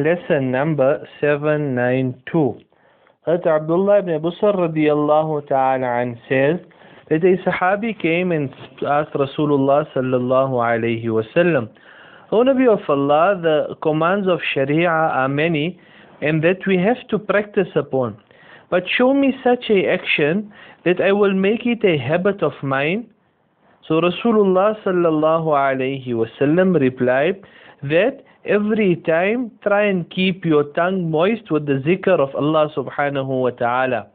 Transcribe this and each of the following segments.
Lesson number 792. Hazrat Abdullah ibn Busr radiallahu ta'ala an says that a Sahabi came and asked Rasulullah sallallahu alayhi wasallam, O Nabi of Allah, the commands of Sharia are many and that we have to practice upon. But show me such a action that I will make it a habit of mine. So Rasulullah sallallahu alayhi wasallam replied that every time try and keep your tongue moist with the zikr of Allah subhanahu wa ta'ala.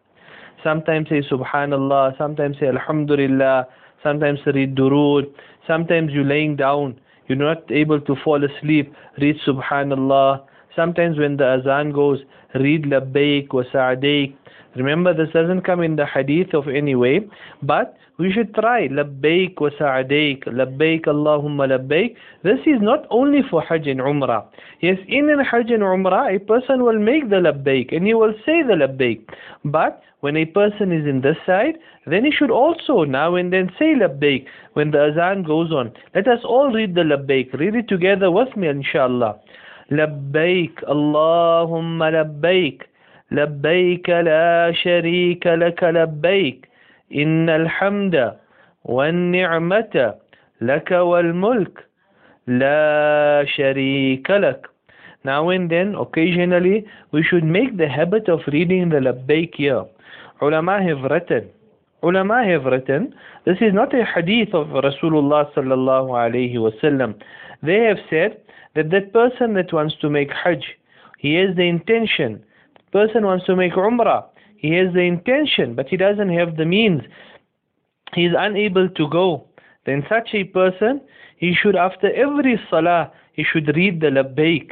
Sometimes say subhanallah, sometimes say alhamdulillah, sometimes read durood, sometimes you're laying down you're not able to fall asleep, read Subhanallah. Sometimes when the azan goes, read Labbaik wa Sa'daik. Remember, this doesn't come in the hadith of any way, but we should try Labbaik wa Sa'daik, Labbaik Allahumma Labbaik. This is not only for Hajj and Umrah. Yes, in Hajj and Umrah, a person will make the Labbaik and he will say the Labbaik. But when a person is in this side, then he should also now and then say Labbaik when the azan goes on. Let us all read the Labbaik. Read it together with me, inshallah. لبيك اللهم لبيك لبيك لا شريك لك لبيك إن الحمد والنعمة لك والملك لا شريك لك Now and then, occasionally, we should make the habit of reading the Labbaik here. Ulama have written, ulama have written, this is not a hadith of Rasulullah sallallahu alayhi wasallam. They have said that that person that wants to make Hajj, he has the intention. Person wants to make Umrah, he has the intention, but he doesn't have the means. He is unable to go. Then such a person, he should after every salah, he should read the Labbaik.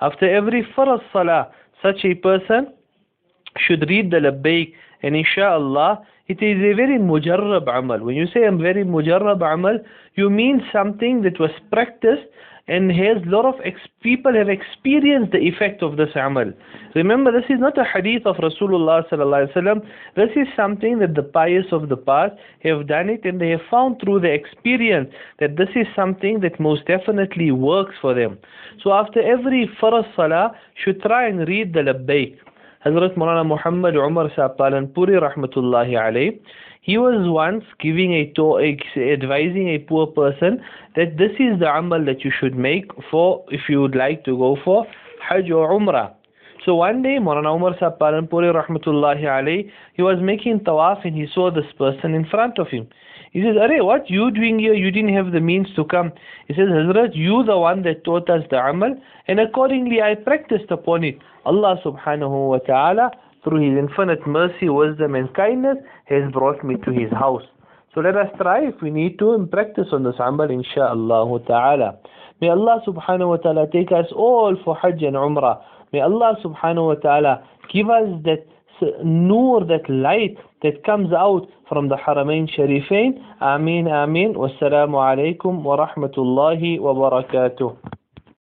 After every farz salah, such a person should read the Labbaik and inshallah it is a very mujarrab amal. When you say I'm very mujarrab amal, you mean something that was practiced and has lot of people have experienced the effect of this amal. Remember, this is not a hadith of Rasulullah sallallahu alaihi wasallam. This is something that the pious of the past have done it, and they have found through the experience that this is something that most definitely works for them. So after every farz salah, should try and read the labbaik. Hazrat Maulana Muhammad Umar rahmatullahi alayh, he was once giving a to advising a poor person that this is the amal that you should make for if you would like to go for Hajj or Umrah. So one day Maulana Umar Sahib Palanpuri rahmatullahi alayh, he was making tawaf and he saw this person in front of him. He says, Are what you doing here? You didn't have the means to come. He says, Hazrat, you the one that taught us the amal, and accordingly I practiced upon it. Allah subhanahu wa ta'ala, through His infinite mercy, wisdom and kindness, has brought me to His house. So let us try if we need to and practice on this amal, insha'Allah ta'ala. May Allah subhanahu wa ta'ala take us all for Hajj and Umrah. May Allah subhanahu wa ta'ala give us that nur, that light that comes out from the Haramain Sharifain. Ameen, Ameen. Wassalamu alaikum wa rahmatullahi wa barakatuh.